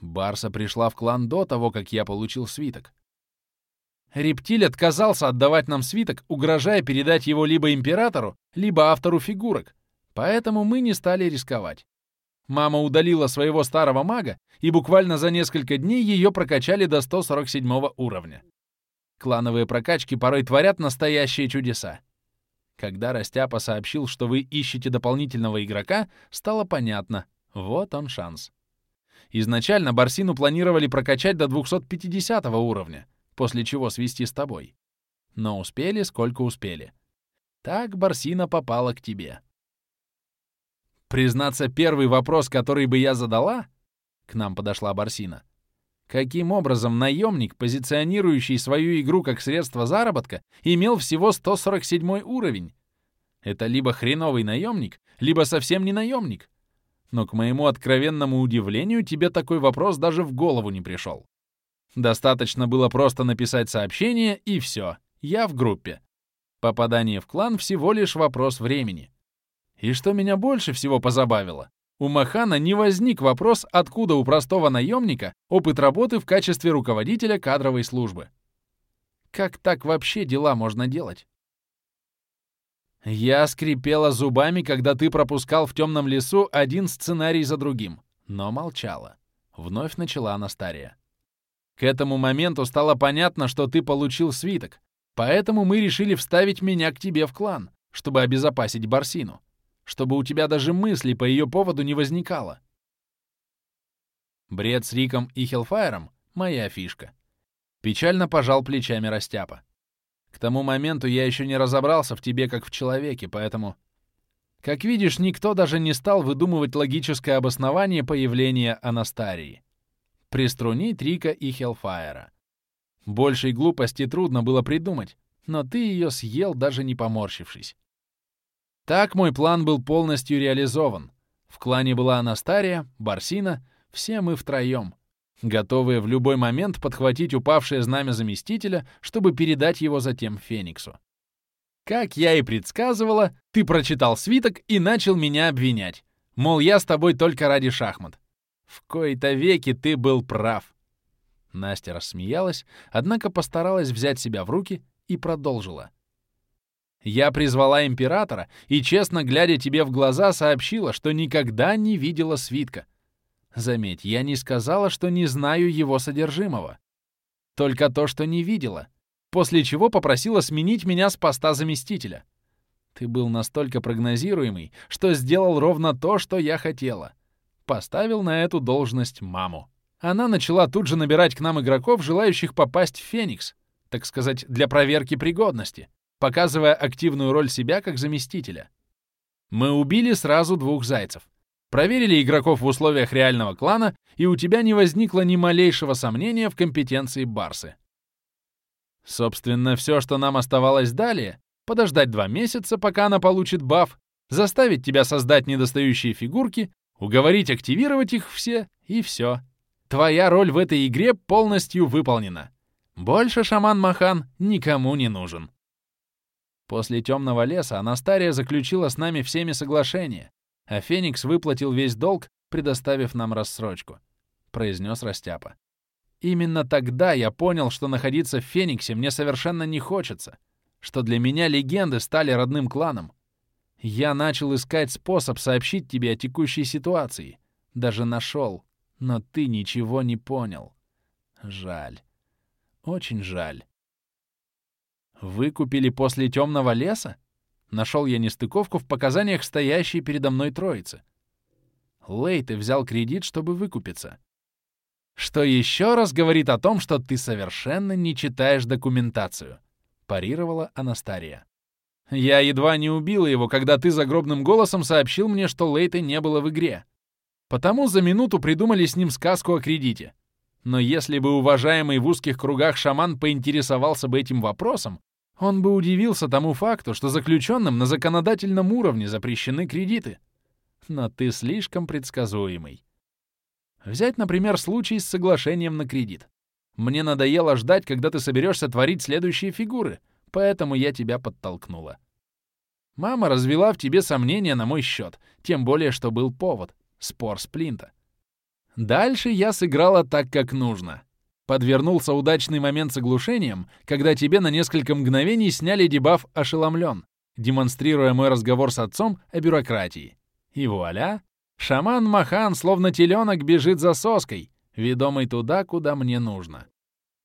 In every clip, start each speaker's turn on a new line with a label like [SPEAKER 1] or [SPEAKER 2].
[SPEAKER 1] Барса пришла в клан до того, как я получил свиток. Рептиль отказался отдавать нам свиток, угрожая передать его либо императору, либо автору фигурок, поэтому мы не стали рисковать. Мама удалила своего старого мага, и буквально за несколько дней ее прокачали до 147 уровня. Клановые прокачки порой творят настоящие чудеса. Когда Растяпа сообщил, что вы ищете дополнительного игрока, стало понятно. Вот он шанс. Изначально Барсину планировали прокачать до 250 уровня, после чего свести с тобой. Но успели, сколько успели. Так Барсина попала к тебе. Признаться, первый вопрос, который бы я задала, к нам подошла Барсина. Каким образом наемник, позиционирующий свою игру как средство заработка, имел всего 147 уровень? Это либо хреновый наемник, либо совсем не наемник. Но, к моему откровенному удивлению, тебе такой вопрос даже в голову не пришел. Достаточно было просто написать сообщение, и все, я в группе. Попадание в клан всего лишь вопрос времени. И что меня больше всего позабавило, у Махана не возник вопрос, откуда у простого наемника опыт работы в качестве руководителя кадровой службы. Как так вообще дела можно делать? Я скрипела зубами, когда ты пропускал в темном лесу один сценарий за другим, но молчала. Вновь начала Анастария. К этому моменту стало понятно, что ты получил свиток, поэтому мы решили вставить меня к тебе в клан, чтобы обезопасить Барсину чтобы у тебя даже мысли по ее поводу не возникало. Бред с Риком и Хелфайром — моя фишка. Печально пожал плечами Растяпа. К тому моменту я еще не разобрался в тебе как в человеке, поэтому... Как видишь, никто даже не стал выдумывать логическое обоснование появления Анастарии. Приструнить Рика и Хелфайра. Большей глупости трудно было придумать, но ты ее съел, даже не поморщившись. Так мой план был полностью реализован. В клане была Анастария, Барсина, все мы втроем, готовые в любой момент подхватить упавшее знамя заместителя, чтобы передать его затем Фениксу. Как я и предсказывала, ты прочитал свиток и начал меня обвинять. Мол, я с тобой только ради шахмат. В кои-то веки ты был прав. Настя рассмеялась, однако постаралась взять себя в руки и продолжила. Я призвала императора и, честно глядя тебе в глаза, сообщила, что никогда не видела свитка. Заметь, я не сказала, что не знаю его содержимого. Только то, что не видела. После чего попросила сменить меня с поста заместителя. Ты был настолько прогнозируемый, что сделал ровно то, что я хотела. Поставил на эту должность маму. Она начала тут же набирать к нам игроков, желающих попасть в Феникс, так сказать, для проверки пригодности показывая активную роль себя как заместителя. Мы убили сразу двух зайцев. Проверили игроков в условиях реального клана, и у тебя не возникло ни малейшего сомнения в компетенции Барсы. Собственно, все, что нам оставалось далее, подождать два месяца, пока она получит баф, заставить тебя создать недостающие фигурки, уговорить активировать их все, и все. Твоя роль в этой игре полностью выполнена. Больше шаман Махан никому не нужен. После темного леса Анастария заключила с нами всеми соглашения, а Феникс выплатил весь долг, предоставив нам рассрочку», — произнес Растяпа. «Именно тогда я понял, что находиться в Фениксе мне совершенно не хочется, что для меня легенды стали родным кланом. Я начал искать способ сообщить тебе о текущей ситуации. Даже нашел, но ты ничего не понял. Жаль. Очень жаль. Выкупили после темного леса? Нашел я нестыковку в показаниях стоящей передо мной троицы. Лейты взял кредит, чтобы выкупиться. Что еще раз говорит о том, что ты совершенно не читаешь документацию, парировала Анастария. Я едва не убила его, когда ты загробным голосом сообщил мне, что Лейты не было в игре. Потому за минуту придумали с ним сказку о кредите. Но если бы уважаемый в узких кругах шаман поинтересовался бы этим вопросом, он бы удивился тому факту, что заключенным на законодательном уровне запрещены кредиты. Но ты слишком предсказуемый. Взять, например, случай с соглашением на кредит. Мне надоело ждать, когда ты соберешься творить следующие фигуры, поэтому я тебя подтолкнула. Мама развела в тебе сомнения на мой счет, тем более, что был повод — спор Сплинта. Дальше я сыграла так, как нужно. Подвернулся удачный момент с оглушением, когда тебе на несколько мгновений сняли дебаф «Ошеломлен», демонстрируя мой разговор с отцом о бюрократии. И вуаля! Шаман Махан, словно теленок, бежит за соской, ведомый туда, куда мне нужно.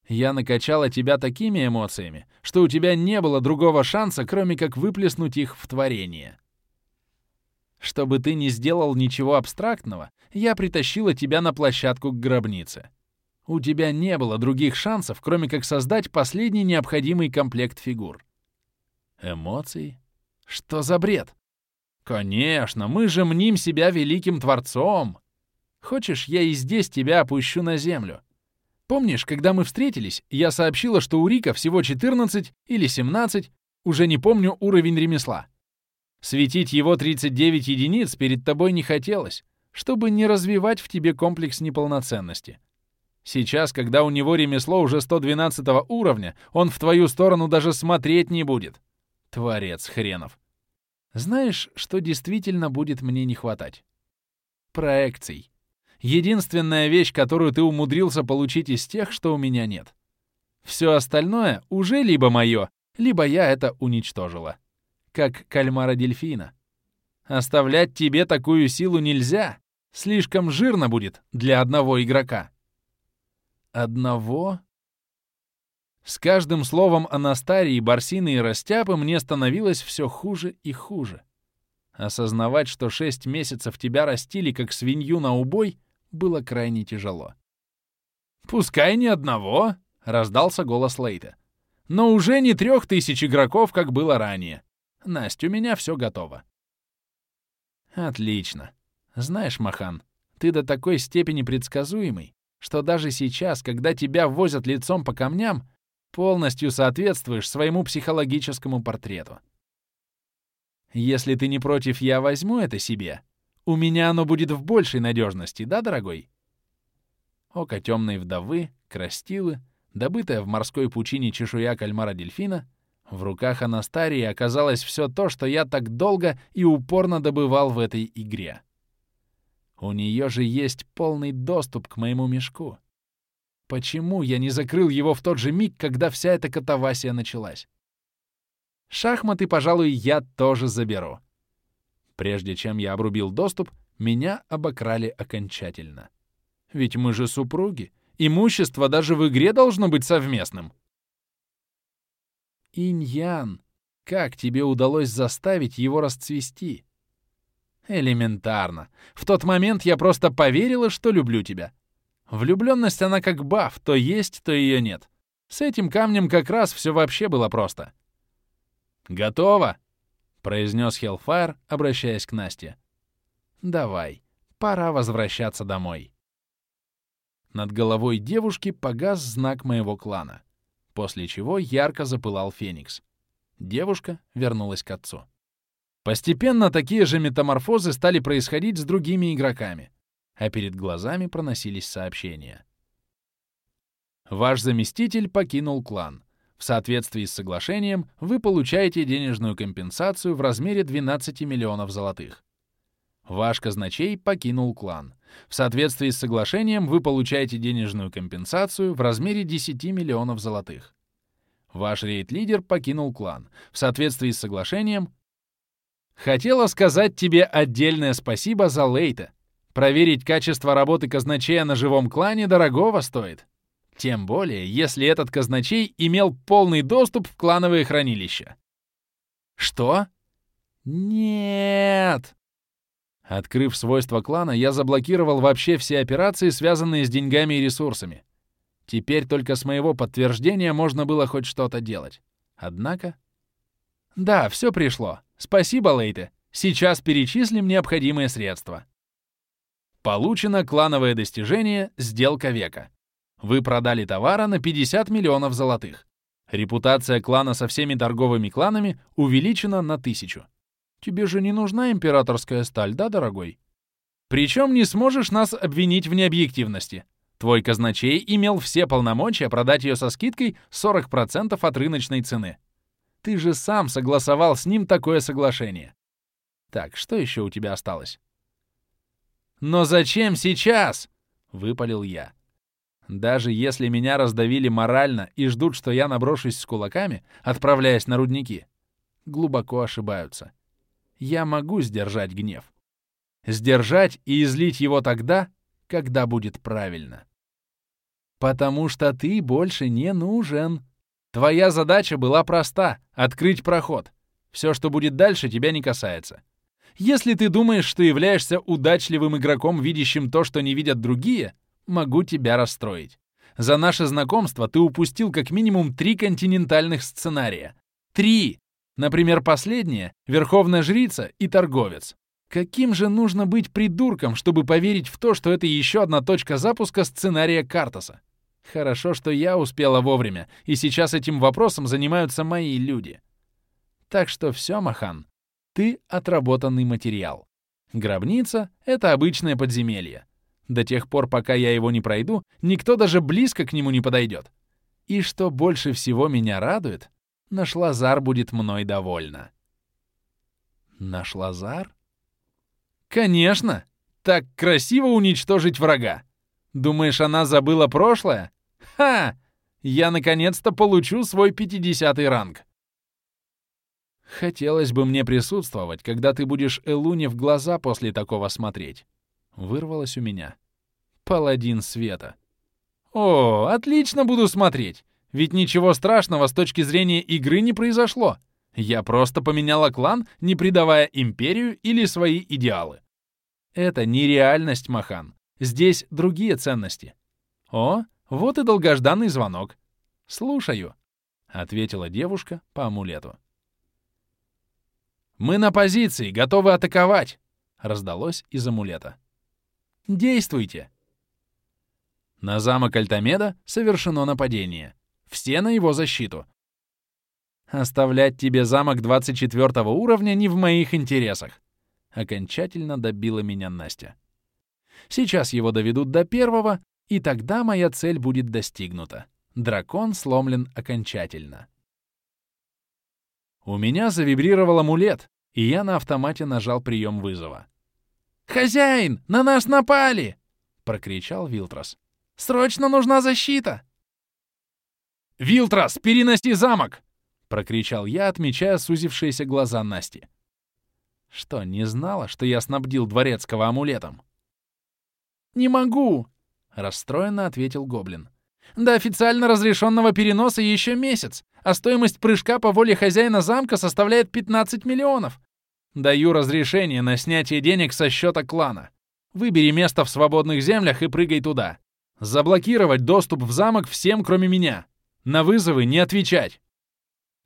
[SPEAKER 1] Я накачала тебя такими эмоциями, что у тебя не было другого шанса, кроме как выплеснуть их в творение. Чтобы ты не сделал ничего абстрактного, я притащила тебя на площадку к гробнице. У тебя не было других шансов, кроме как создать последний необходимый комплект фигур. Эмоции? Что за бред? Конечно, мы же мним себя великим творцом. Хочешь, я и здесь тебя опущу на землю? Помнишь, когда мы встретились, я сообщила, что у Рика всего 14 или 17, уже не помню уровень ремесла. Светить его 39 единиц перед тобой не хотелось, чтобы не развивать в тебе комплекс неполноценности. Сейчас, когда у него ремесло уже 112 уровня, он в твою сторону даже смотреть не будет. Творец хренов. Знаешь, что действительно будет мне не хватать? Проекций. Единственная вещь, которую ты умудрился получить из тех, что у меня нет. Все остальное уже либо мое, либо я это уничтожила. Как кальмара-дельфина. Оставлять тебе такую силу нельзя. Слишком жирно будет для одного игрока. Одного? С каждым словом Анастарии, Барсины и Растяпы мне становилось все хуже и хуже. Осознавать, что шесть месяцев тебя растили, как свинью на убой, было крайне тяжело. «Пускай ни одного», — раздался голос Лейта. «Но уже не трех тысяч игроков, как было ранее. Настя, у меня все готово». «Отлично. Знаешь, Махан, ты до такой степени предсказуемый, что даже сейчас, когда тебя возят лицом по камням, полностью соответствуешь своему психологическому портрету. Если ты не против, я возьму это себе, у меня оно будет в большей надежности, да, дорогой? Око темной вдовы, крастилы, добытая в морской пучине чешуя кальмара-дельфина, в руках Анастарии оказалось все то, что я так долго и упорно добывал в этой игре. У нее же есть полный доступ к моему мешку. Почему я не закрыл его в тот же миг, когда вся эта катавасия началась? Шахматы, пожалуй, я тоже заберу. Прежде чем я обрубил доступ, меня обокрали окончательно. Ведь мы же супруги. Имущество даже в игре должно быть совместным. Иньян, как тебе удалось заставить его расцвести? Элементарно. В тот момент я просто поверила, что люблю тебя. Влюбленность она как баф, то есть, то ее нет. С этим камнем как раз все вообще было просто. «Готово!» произнес Хеллфайр, обращаясь к Насте. «Давай, пора возвращаться домой». Над головой девушки погас знак моего клана, после чего ярко запылал Феникс. Девушка вернулась к отцу. Постепенно такие же метаморфозы стали происходить с другими игроками, а перед глазами проносились сообщения. Ваш заместитель покинул клан. В соответствии с соглашением вы получаете денежную компенсацию в размере 12 миллионов золотых. Ваш казначей покинул клан. В соответствии с соглашением вы получаете денежную компенсацию в размере 10 миллионов золотых. Ваш рейд-лидер покинул клан. В соответствии с соглашением... Хотела сказать тебе отдельное спасибо за Лейта. Проверить качество работы казначея на живом клане дорогого стоит. Тем более, если этот казначей имел полный доступ в клановые хранилища. Что? Нет! Открыв свойства клана, я заблокировал вообще все операции, связанные с деньгами и ресурсами. Теперь только с моего подтверждения можно было хоть что-то делать. Однако... Да, все пришло. Спасибо, Лейте. Сейчас перечислим необходимые средства. Получено клановое достижение «Сделка века». Вы продали товара на 50 миллионов золотых. Репутация клана со всеми торговыми кланами увеличена на тысячу. Тебе же не нужна императорская сталь, да, дорогой? Причем не сможешь нас обвинить в необъективности. Твой казначей имел все полномочия продать ее со скидкой 40% от рыночной цены. Ты же сам согласовал с ним такое соглашение. Так, что еще у тебя осталось? Но зачем сейчас? выпалил я. Даже если меня раздавили морально и ждут, что я наброшусь с кулаками, отправляясь на рудники, глубоко ошибаются. Я могу сдержать гнев. Сдержать и излить его тогда, когда будет правильно. Потому что ты больше не нужен. Твоя задача была проста — открыть проход. Все, что будет дальше, тебя не касается. Если ты думаешь, что являешься удачливым игроком, видящим то, что не видят другие, могу тебя расстроить. За наше знакомство ты упустил как минимум три континентальных сценария. Три! Например, последнее — Верховная Жрица и Торговец. Каким же нужно быть придурком, чтобы поверить в то, что это еще одна точка запуска сценария Картаса? Хорошо, что я успела вовремя, и сейчас этим вопросом занимаются мои люди. Так что все, Махан, ты отработанный материал. Гробница — это обычное подземелье. До тех пор, пока я его не пройду, никто даже близко к нему не подойдет. И что больше всего меня радует, наш Лазар будет мной довольна. Наш Лазар? Конечно! Так красиво уничтожить врага. Думаешь, она забыла прошлое? Ха! Я наконец-то получу свой 50 ранг. Хотелось бы мне присутствовать, когда ты будешь Элуне в глаза после такого смотреть. Вырвалось у меня. Паладин света. О, отлично буду смотреть. Ведь ничего страшного с точки зрения игры не произошло. Я просто поменяла клан, не предавая империю или свои идеалы. Это не реальность, Махан. Здесь другие ценности. О, вот и долгожданный звонок. Слушаю, — ответила девушка по амулету. «Мы на позиции, готовы атаковать!» — раздалось из амулета. «Действуйте!» На замок Альтамеда совершено нападение. Все на его защиту. Оставлять тебе замок 24 уровня не в моих интересах. Окончательно добила меня Настя. Сейчас его доведут до первого, и тогда моя цель будет достигнута. Дракон сломлен окончательно. У меня завибрировал амулет, и я на автомате нажал прием вызова. «Хозяин, на нас напали!» — прокричал Вилтрос. «Срочно нужна защита!» «Вилтрос, переноси замок!» — прокричал я, отмечая сузившиеся глаза Насти. Что, не знала, что я снабдил дворецкого амулетом? «Не могу!» — расстроенно ответил Гоблин. «До официально разрешенного переноса еще месяц, а стоимость прыжка по воле хозяина замка составляет 15 миллионов. Даю разрешение на снятие денег со счета клана. Выбери место в свободных землях и прыгай туда. Заблокировать доступ в замок всем, кроме меня. На вызовы не отвечать.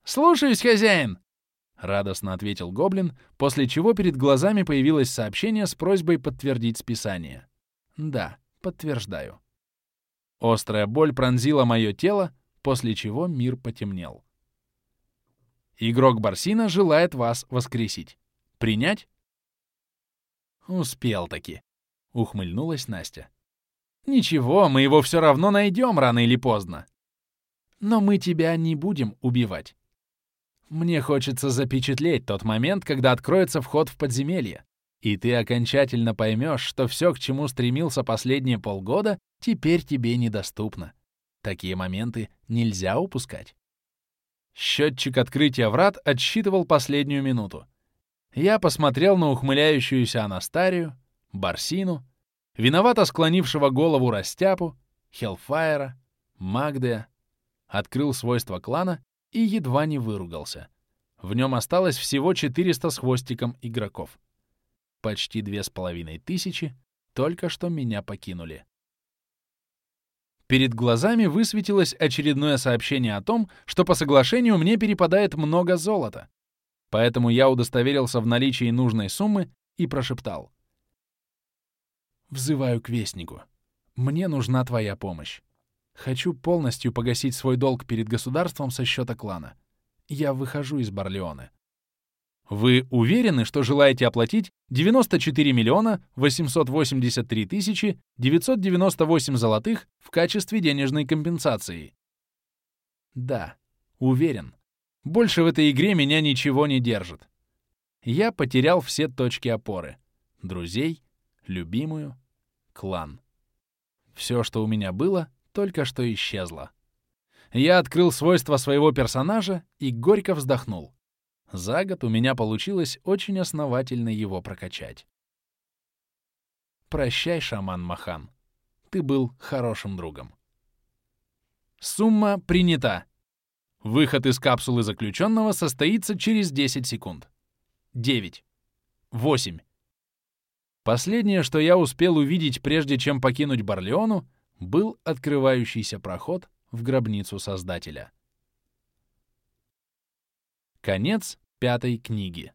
[SPEAKER 1] «Слушаюсь, хозяин!» — радостно ответил Гоблин, после чего перед глазами появилось сообщение с просьбой подтвердить списание. «Да, подтверждаю». Острая боль пронзила мое тело, после чего мир потемнел. Игрок Барсина желает вас воскресить. Принять? Успел-таки, ухмыльнулась Настя. Ничего, мы его все равно найдем рано или поздно. Но мы тебя не будем убивать. Мне хочется запечатлеть тот момент, когда откроется вход в подземелье, и ты окончательно поймешь, что все, к чему стремился последние полгода, теперь тебе недоступно. Такие моменты нельзя упускать. Счетчик открытия врат отсчитывал последнюю минуту. Я посмотрел на ухмыляющуюся Анастарию, Барсину, виновато склонившего голову Растяпу, Хелфайра, Магдея, открыл свойства клана и едва не выругался. В нем осталось всего 400 с хвостиком игроков. Почти две с половиной тысячи только что меня покинули. Перед глазами высветилось очередное сообщение о том, что по соглашению мне перепадает много золота. Поэтому я удостоверился в наличии нужной суммы и прошептал. «Взываю к Вестнику. Мне нужна твоя помощь. Хочу полностью погасить свой долг перед государством со счета клана. Я выхожу из Барлеоны. Вы уверены, что желаете оплатить 94 миллиона 883 тысячи 998 золотых в качестве денежной компенсации? Да, уверен. Больше в этой игре меня ничего не держит. Я потерял все точки опоры. Друзей, любимую, клан. Все, что у меня было, только что исчезло. Я открыл свойства своего персонажа и горько вздохнул. За год у меня получилось очень основательно его прокачать. Прощай, шаман Махан. Ты был хорошим другом. Сумма принята. Выход из капсулы заключенного состоится через 10 секунд. 9. 8. Последнее, что я успел увидеть, прежде чем покинуть Барлеону, был открывающийся проход в гробницу Создателя. Конец пятой книги.